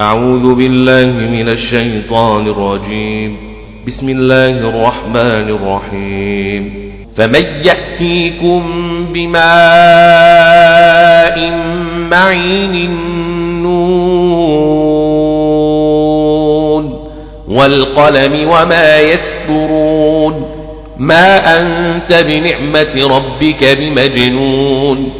أعوذ بالله من الشيطان الرجيم. بسم الله الرحمن الرحيم. فمن يأتيكم بماء معين نون والقلم وما يسطرون. ما أنت بنعمة ربك بمجنون.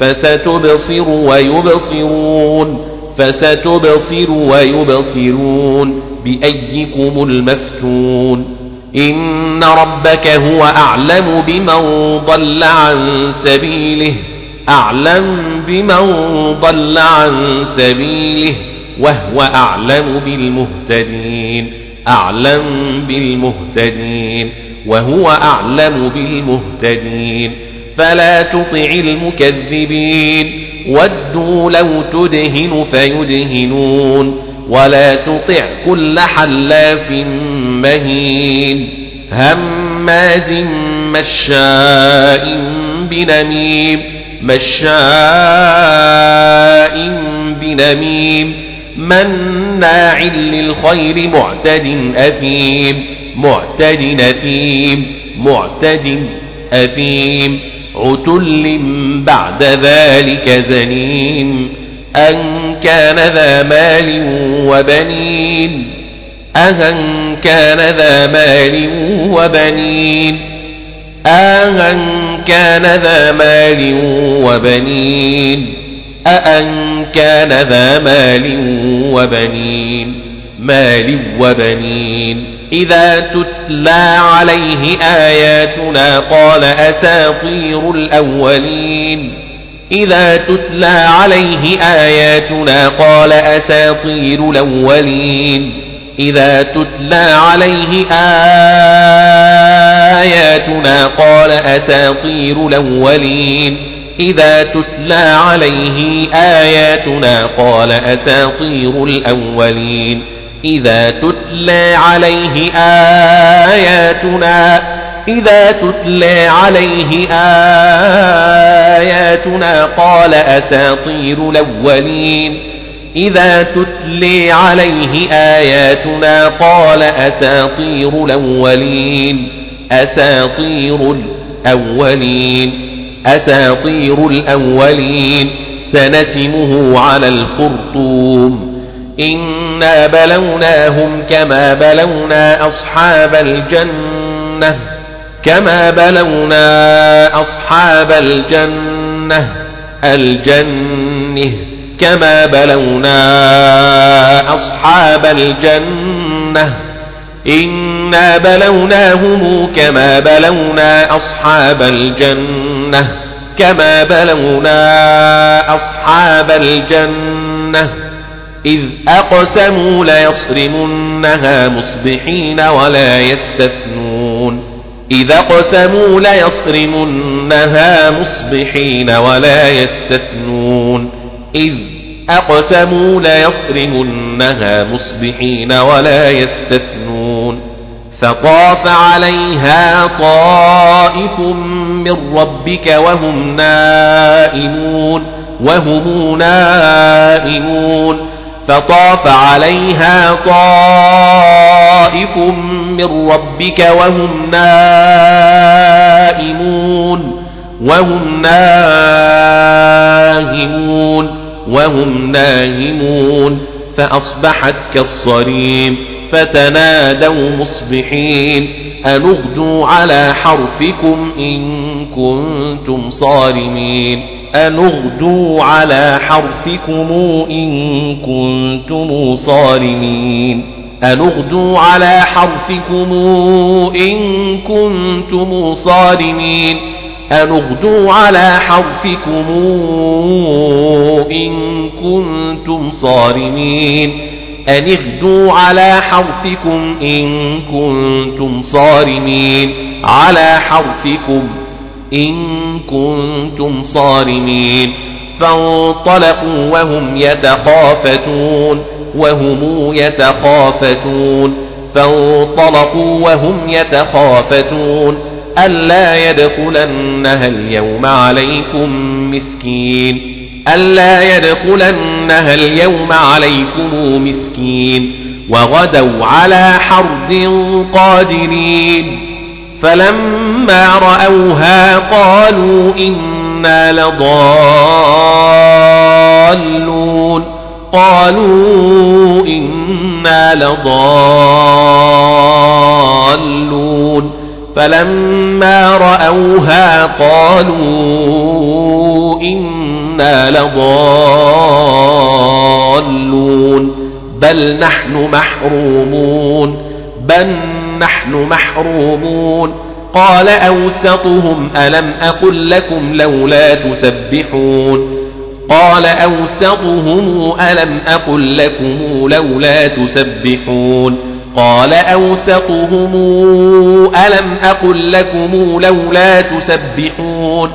فستبصر ويبصرون فستبصر ويبصرون بأيكم المفتون إن ربك هو أعلم بمن ضل عن سبيله أعلم بمن ضل عن سبيله وهو أعلم بالمهتدين أعلم بالمهتدين وهو أعلم بالمهتدين فلا تطع المكذبين. ودوا لو تدهن فيدهنون. ولا تطع كل حلاف مهين. هماز مشاء بنميم. مشاء بنميم. مناع للخير معتد أثيم. معتد أثيم. معتد أثيم. عتل بعد ذلك زنيم أن كان ذا مال وبنين أن كان ذا مال وبنين أن كان ذا مال وبنين أأن كان ذا مال وبنين مال وبنين. إذا تتلى عليه آياتنا قال أساطير الأولين. إذا تتلى عليه آياتنا قال أساطير الأولين. إذا تتلى عليه آياتنا قال أساطير الأولين. إذا تتلى عليه آياتنا قال أساطير الأولين. إذا تتلى عليه آياتنا إذا تتلى عليه آياتنا قال أساطير الأولين. إذا تتلي عليه آياتنا قال أساطير الأولين. أساطير الأولين. أساطير الأولين. سنسمه على الخرطوم. إنا بلوناهم كما بلونا أصحاب الجنة كما بلونا أصحاب الجنة الجنة كما بلونا أصحاب الجنة إنا بلوناهم كما بلونا أصحاب الجنة كما بلونا أصحاب الجنة. إذ أقسموا ليصرمنها مصبحين ولا يستثنون. إذ أقسموا ليصرمنها مصبحين ولا يستثنون. إذ أقسموا ليصرمنها مصبحين ولا يستثنون. فطاف عليها طائف من ربك وهم نائمون وهم نائمون. فطاف عليها طائف من ربك وهم نائمون وهم ناهمون وهم ناهمون. فأصبحت كالصريم فتنادوا مصبحين. أنغدوا على حرفكم إن كنتم صارمين. أنغدوا على حرفكم إن كنتم صارمين أنغدوا على حرفكم إن كنتم صارمين أنغدوا على حرفكم إن كنتم صارمين أن اغدوا على حرثكم إن كنتم صارمين على حرثكم إن كنتم صارمين فانطلقوا وهم يتخافتون وهم يتخافتون فانطلقوا وهم يتخافتون ألا يدخلنها اليوم عليكم مسكين ألا يدخلنها اليوم عليكم مسكين وغدوا على حرد قادرين فلما رأوها قالوا إنا لضالون. قالوا إنا لضالون. فلما رأوها قالوا إنا لضالون. بل نحن محرومون. بل نحن محرومون. قال أوسطهم ألم أقل لكم لولا تسبحون قال أوسطهم ألم أقل لكم لولا تسبحون قال أوسطهم ألم أقل لكم لولا تسبحون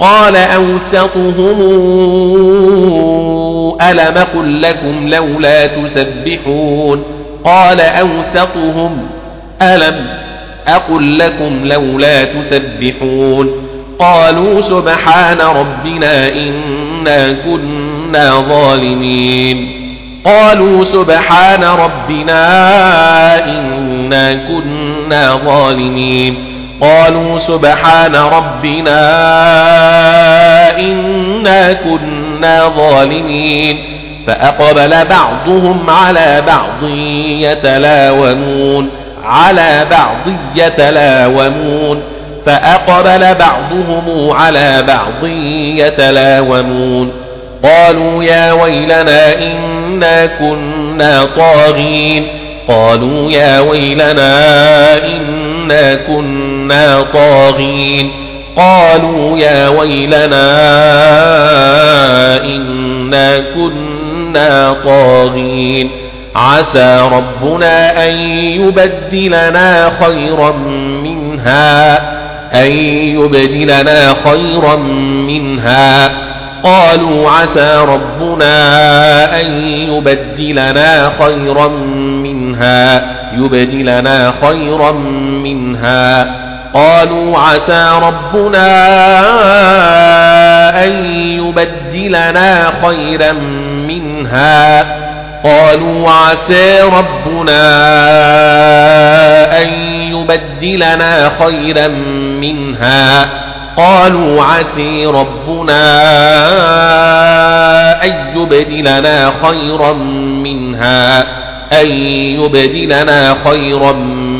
قال أوسطهم ألم أقل لكم لولا تسبحون قال أوسطهم ألم أقل لكم لولا تسبحون قالوا سبحان ربنا إنا كنا ظالمين قالوا سبحان ربنا إنا كنا ظالمين قالوا سبحان ربنا إنا كنا ظالمين فأقبل بعضهم على بعض يتلاومون على بعض يتلاومون فأقبل بعضهم على بعض يتلاومون. قالوا يا ويلنا إنا كنا طاغين. قالوا يا ويلنا إنا كنا طاغين. قالوا يا ويلنا إنا كنا طاغين. عسى ربنا أن يبدلنا خيرا منها أن يبدلنا خيرا منها. قالوا عسى ربنا أن يبدلنا خيرا منها يبدلنا خيرا منها. قالوا عسى ربنا أن يبدلنا خيرا منها. قالوا عسى ربنا أن يبدلنا خيرا منها. قالوا عسي ربنا أن يبدلنا خيرا منها. أن يبدلنا خيرا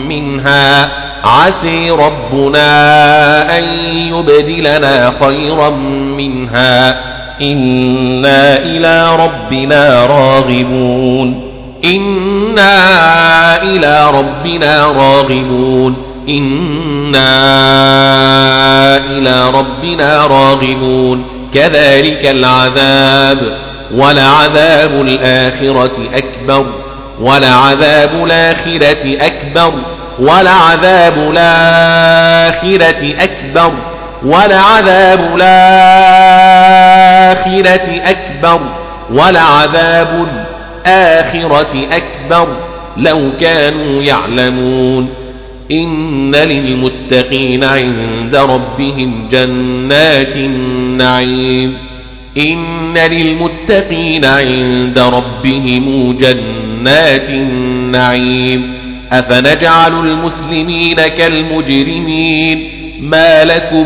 منها. عسي ربنا أن يبدلنا خيرا منها. إنا إلى ربنا راغبون إنا إلى ربنا راغبون إنا إلى ربنا راغبون كذلك العذاب ولعذاب الآخرة أكبر ولعذاب الآخرة أكبر ولعذاب الآخرة أكبر ولعذاب الآخرة أكبر ولعذاب الآخرة أكبر لو كانوا يعلمون. إن للمتقين عند ربهم جنات النعيم. إن للمتقين عند ربهم جنات النعيم. أفنجعل المسلمين كالمجرمين؟ ما لكم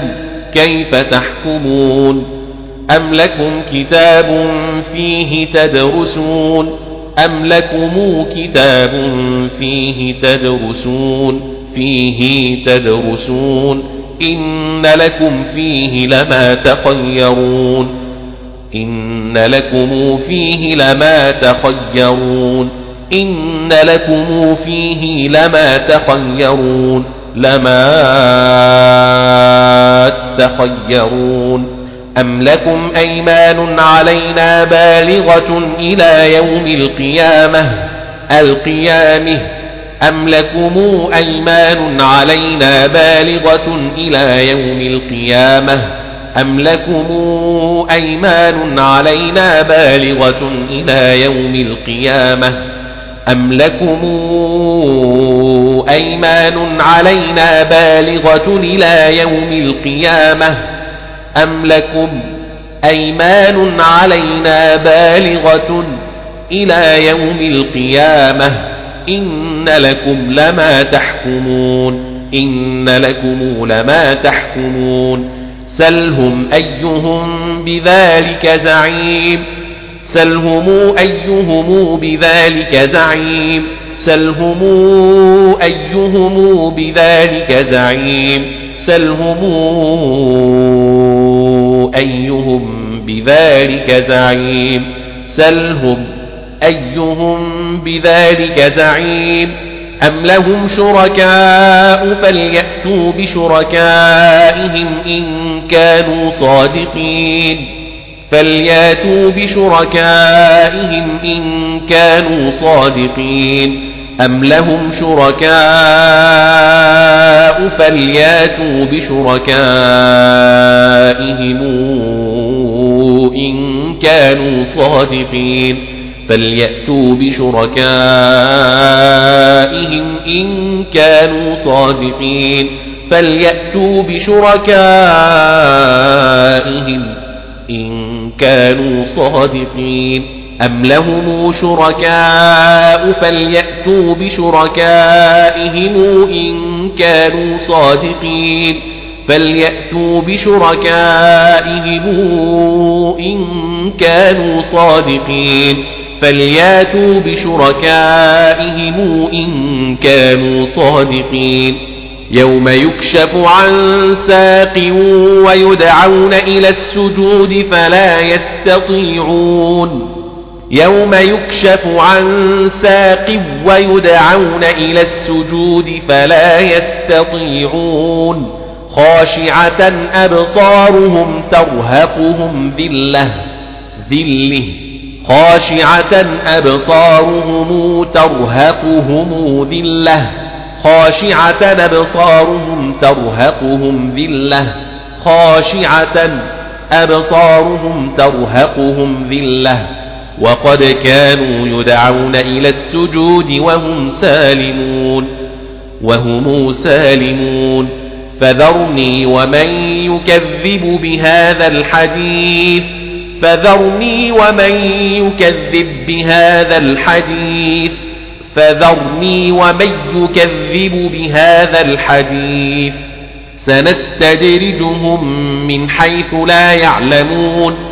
كيف تحكمون؟ أم لكم كتاب فيه تدرسون أم لكم كتاب فيه تدرسون فيه تدرسون إن لكم فيه لما تخيرون إن لكم فيه لما تخيرون إن لكم فيه لما تخيرون لما تخيرون أم لكم أيمان علينا بالغة إلى يوم القيامة القيامه أم لكم أيمان علينا بالغة إلى يوم القيامة أم لكم أيمان علينا بالغة إلى يوم القيامة أم لكم أيمان علينا بالغة إلى يوم القيامة أم لكم أيمان علينا بالغة إلى يوم القيامة إن لكم لما تحكمون إن لكم لما تحكمون سلهم أيهم بذلك زعيم سلهم أيهم بذلك زعيم سلهم أيهم بذلك زعيم سلهم أيهم بذلك زعيم سلهم أيهم بذلك زعيم أم لهم شركاء فليأتوا بشركائهم إن كانوا صادقين فليأتوا بشركائهم إن كانوا صادقين أم لهم شركاء فلياتوا بشركائهم إن كانوا صادقين فليأتوا بشركائهم إن كانوا صادقين فليأتوا بشركائهم إن كانوا صادقين أم لهم شركاء فليأتوا بشركائهم إن كانوا صادقين فليأتوا بشركائهم إن كانوا صادقين فلياتوا بشركائهم إن كانوا صادقين يوم يكشف عن ساق ويدعون إلى السجود فلا يستطيعون يوم يكشف عن ساق ويدعون إلى السجود فلا يستطيعون. خاشعة أبصارهم ترهقهم ذلة ذلة. خاشعة أبصارهم ترهقهم ذلة. خاشعة أبصارهم ترهقهم ذلة. خاشعة أبصارهم ترهقهم ذلة. وقد كانوا يدعون إلى السجود وهم سالمون وهم سالمون. فذرني ومن يكذب بهذا الحديث فذرني ومن يكذب بهذا الحديث فذرني ومن يكذب بهذا الحديث. سنستدرجهم من حيث لا يعلمون.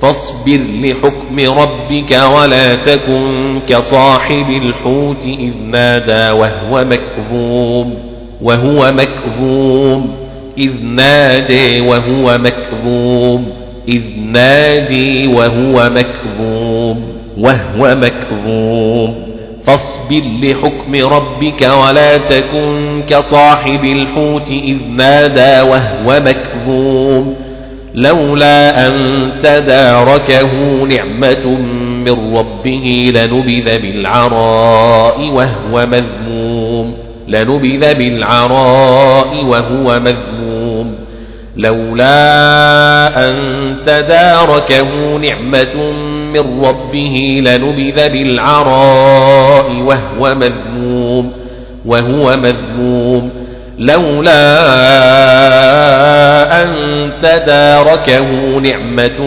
فاصبر لحكم ربك ولا تكن كصاحب الحوت إذ نادى وهو مكذوم وهو مكذوم إذ نادي وهو مكذوم إذ نادي وهو مكذوم وهو مكذوم فاصبر لحكم ربك ولا تكن كصاحب الحوت إذ نادى وهو مكذوم لولا أن تداركه نعمة من ربه لنبذ بالعراء وهو مذموم. لنبذ بالعراء وهو مذموم. لولا أن تداركه نعمة من ربه لنبذ بالعراء وهو مذموم. وهو مذموم. لولا أن تداركه نعمة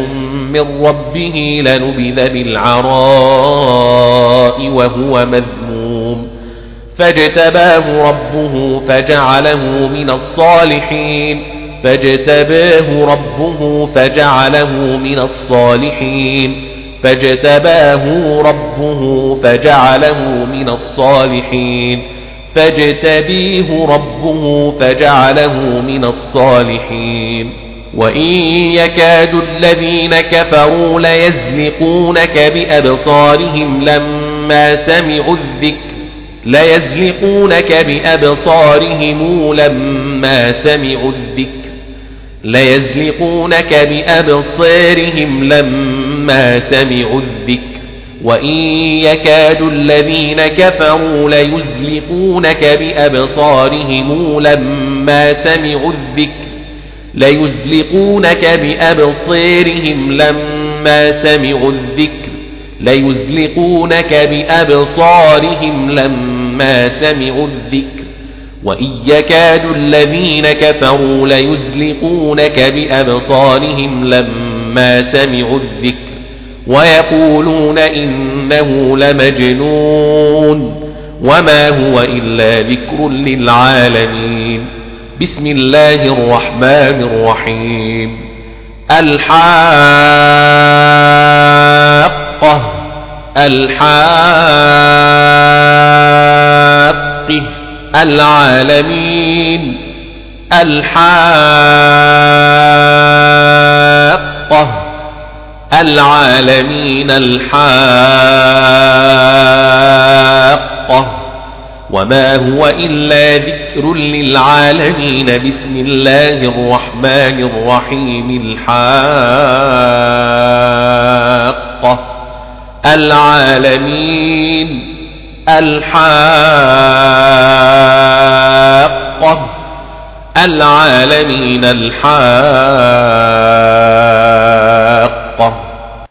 من ربه لنبذ بالعراء وهو مذموم. فاجتباه ربه فجعله من الصالحين. فاجتباه ربه فجعله من الصالحين. فاجتباه ربه فجعله من الصالحين. فاجتبيه ربه فجعله من الصالحين. وإن يكاد الذين كفروا ليزلقونك بأبصارهم لما سمعوا الذكر ليزلقونك بأبصارهم لما سمعوا الذكر ليزلقونك بأبصارهم لما سمعوا الذكر. وإن يكاد الذين كفروا ليزلقونك بأبصارهم لما سمعوا الذكر ليزلقونك بأبصارهم لما سمعوا الذكر ليزلقونك بأبصارهم لما سمعوا الذكر وإن يكاد الذين كفروا ليزلقونك بأبصارهم لما سمعوا الذكر ويقولون إنه لمجنون وما هو إلا ذكر للعالمين. بسم الله الرحمن الرحيم. الحاقة الحاقة العالمين. الحاقة العالمين الحاقة. وما هو إلا ذكر للعالمين. بسم الله الرحمن الرحيم. الحاقة. العالمين الحاقة. العالمين الحاقة. 黄